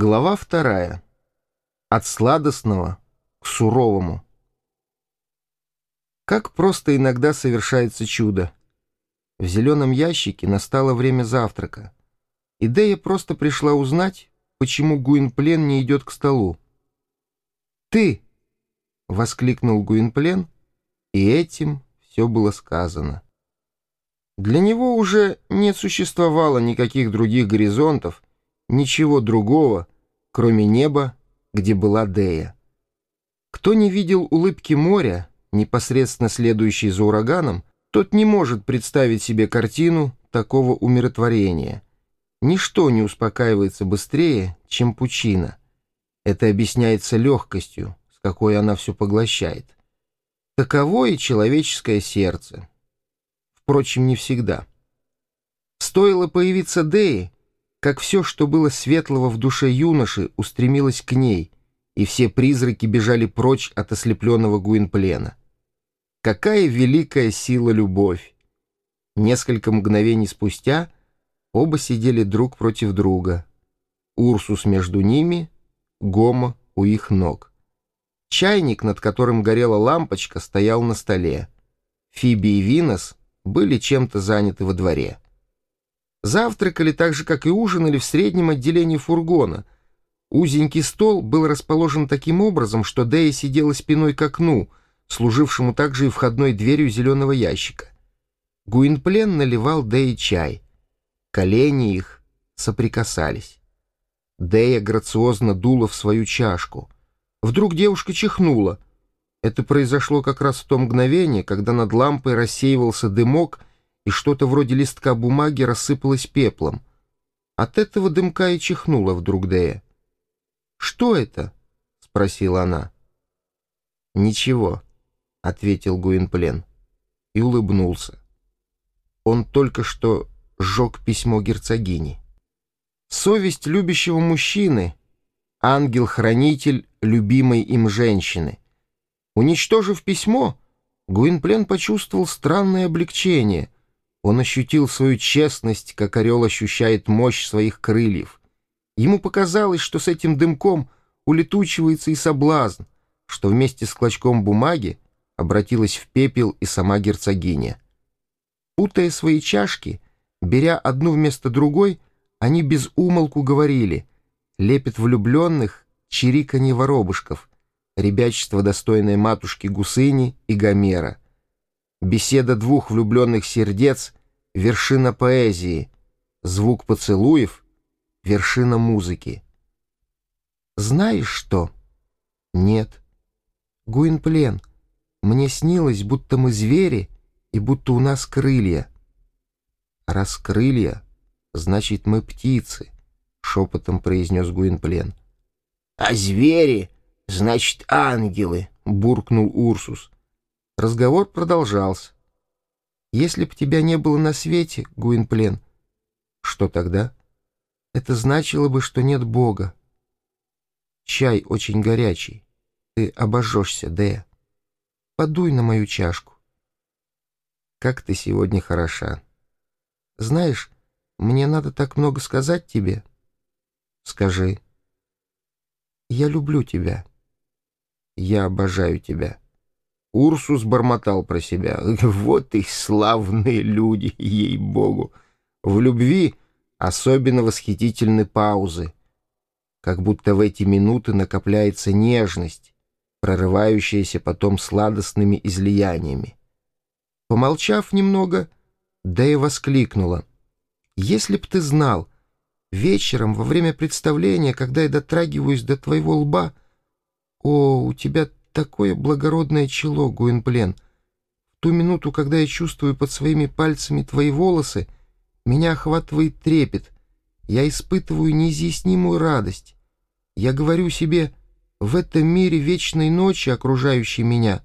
Глава вторая. От сладостного к суровому. Как просто иногда совершается чудо. В зеленом ящике настало время завтрака. Идея просто пришла узнать, почему Гуинплен не идет к столу. «Ты!» — воскликнул Гуинплен, и этим все было сказано. Для него уже не существовало никаких других горизонтов, ничего другого, кроме неба, где была Дея. Кто не видел улыбки моря, непосредственно следующей за ураганом, тот не может представить себе картину такого умиротворения. Ничто не успокаивается быстрее, чем пучина. Это объясняется легкостью, с какой она все поглощает. Таково и человеческое сердце. Впрочем, не всегда. Стоило появиться Деи, как все, что было светлого в душе юноши, устремилось к ней, и все призраки бежали прочь от ослепленного Гуинплена. Какая великая сила любовь! Несколько мгновений спустя оба сидели друг против друга. Урсус между ними, Гома у их ног. Чайник, над которым горела лампочка, стоял на столе. Фиби и Винос были чем-то заняты во дворе. Завтракали так же, как и ужинали в среднем отделении фургона. Узенький стол был расположен таким образом, что Дэя сидела спиной к окну, служившему также и входной дверью зеленого ящика. Гуинплен наливал Дэе чай. Колени их соприкасались. Дэя грациозно дула в свою чашку. Вдруг девушка чихнула. Это произошло как раз в то мгновение, когда над лампой рассеивался дымок, и что-то вроде листка бумаги рассыпалось пеплом. От этого дымка и чихнула вдруг Дея. «Что это?» — спросила она. «Ничего», — ответил Гуинплен и улыбнулся. Он только что сжег письмо герцогини. Совесть любящего мужчины, ангел-хранитель любимой им женщины. Уничтожив письмо, Гуинплен почувствовал странное облегчение — он ощутил свою честность, как орел ощущает мощь своих крыльев. Ему показалось, что с этим дымком улетучивается и соблазн, что вместе с клочком бумаги обратилась в пепел и сама герцогиня. Путая свои чашки, беря одну вместо другой, они без умолку говорили «Лепит влюбленных, чириканье воробушков», ребячество, достойное матушки Гусыни и Гомера — Беседа двух влюбленных сердец — вершина поэзии, звук поцелуев — вершина музыки. Знаешь что? Нет. Гуинплен, мне снилось, будто мы звери и будто у нас крылья. Раз крылья, значит, мы птицы, — шепотом произнес Гуинплен. А звери, значит, ангелы, — буркнул Урсус. Разговор продолжался. «Если б тебя не было на свете, Гуинплен, что тогда? Это значило бы, что нет Бога. Чай очень горячий. Ты обожжешься, Дея. Подуй на мою чашку. Как ты сегодня хороша. Знаешь, мне надо так много сказать тебе. Скажи. Я люблю тебя. Я обожаю тебя. Урсус бормотал про себя. Вот и славные люди, ей-богу. В любви особенно восхитительны паузы. Как будто в эти минуты накопляется нежность, прорывающаяся потом сладостными излияниями. Помолчав немного, Дэя воскликнула. «Если б ты знал, вечером, во время представления, когда я дотрагиваюсь до твоего лба, о, у тебя такое благородное чело, Гуинплен. В ту минуту, когда я чувствую под своими пальцами твои волосы, меня охватывает трепет. Я испытываю неизъяснимую радость. Я говорю себе, в этом мире вечной ночи, окружающей меня,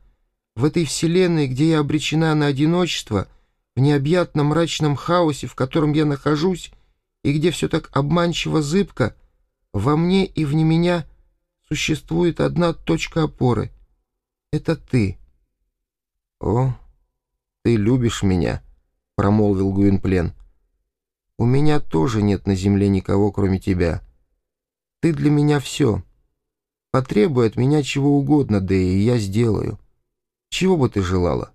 в этой вселенной, где я обречена на одиночество, в необъятном мрачном хаосе, в котором я нахожусь, и где все так обманчиво зыбко, во мне и вне меня существует одна точка опоры — это ты». «О, ты любишь меня», — промолвил Гуинплен. «У меня тоже нет на земле никого, кроме тебя. Ты для меня все. Потребуй от меня чего угодно, да и я сделаю. Чего бы ты желала?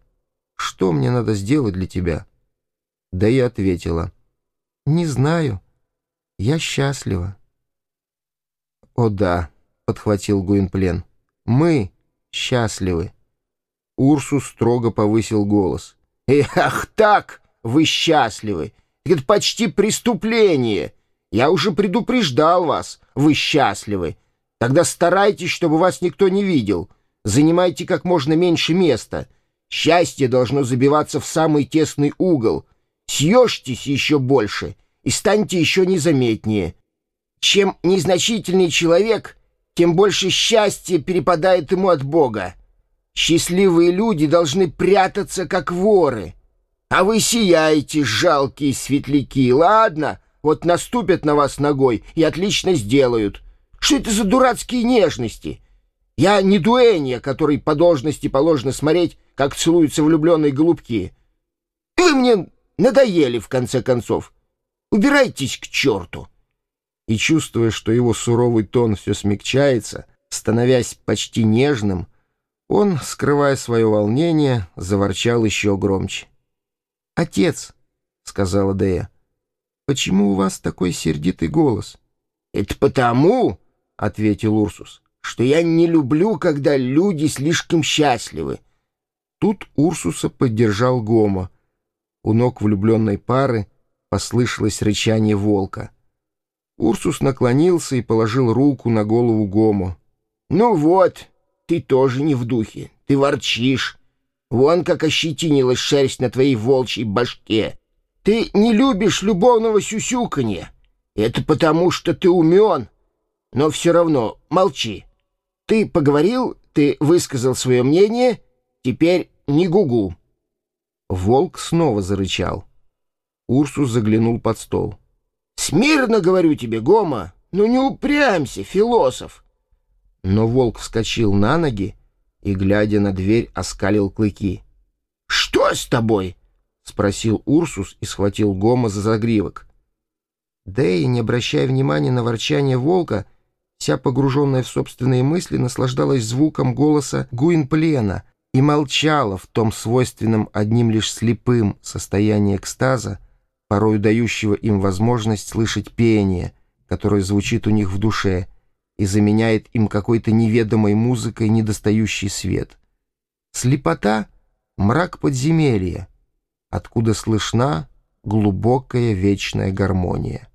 Что мне надо сделать для тебя?» Да и ответила. «Не знаю. Я счастлива». «О да», — подхватил Гуинплен, — «мы счастливы». Урсус строго повысил голос. «Эх, так вы счастливы! Это почти преступление! Я уже предупреждал вас, вы счастливы! Тогда старайтесь, чтобы вас никто не видел. Занимайте как можно меньше места. Счастье должно забиваться в самый тесный угол. Съешьтесь еще больше и станьте еще незаметнее. Чем незначительный человек, тем больше счастья перепадает ему от Бога. Счастливые люди должны прятаться, как воры. А вы сияете, жалкие светляки. Ладно, вот наступят на вас ногой и отлично сделают. Что это за дурацкие нежности? Я не дуэнья, который по должности положено смотреть, как целуются влюбленные голубки. Вы мне надоели, в конце концов. Убирайтесь к черту и, чувствуя, что его суровый тон все смягчается, становясь почти нежным, он, скрывая свое волнение, заворчал еще громче. «Отец», — сказала Дея, — «почему у вас такой сердитый голос?» «Это потому», — ответил Урсус, — «что я не люблю, когда люди слишком счастливы». Тут Урсуса поддержал Гома. У ног влюбленной пары послышалось рычание волка — Урсус наклонился и положил руку на голову Гому. «Ну вот, ты тоже не в духе, ты ворчишь. Вон как ощетинилась шерсть на твоей волчьей башке. Ты не любишь любовного сюсюканья. Это потому, что ты умен. Но все равно молчи. Ты поговорил, ты высказал свое мнение, теперь не гугу». Волк снова зарычал. Урсус заглянул под стол. Смирно говорю тебе, Гома, ну не упрямься, философ. Но волк вскочил на ноги и, глядя на дверь, оскалил клыки. «Что с тобой?» — спросил Урсус и схватил Гома за загривок. Дэй, не обращая внимания на ворчание волка, вся погруженная в собственные мысли, наслаждалась звуком голоса Гуинплена и молчала в том свойственном одним лишь слепым состоянии экстаза, порою дающего им возможность слышать пение, которое звучит у них в душе и заменяет им какой-то неведомой музыкой недостающий свет. Слепота — мрак подземелья, откуда слышна глубокая вечная гармония.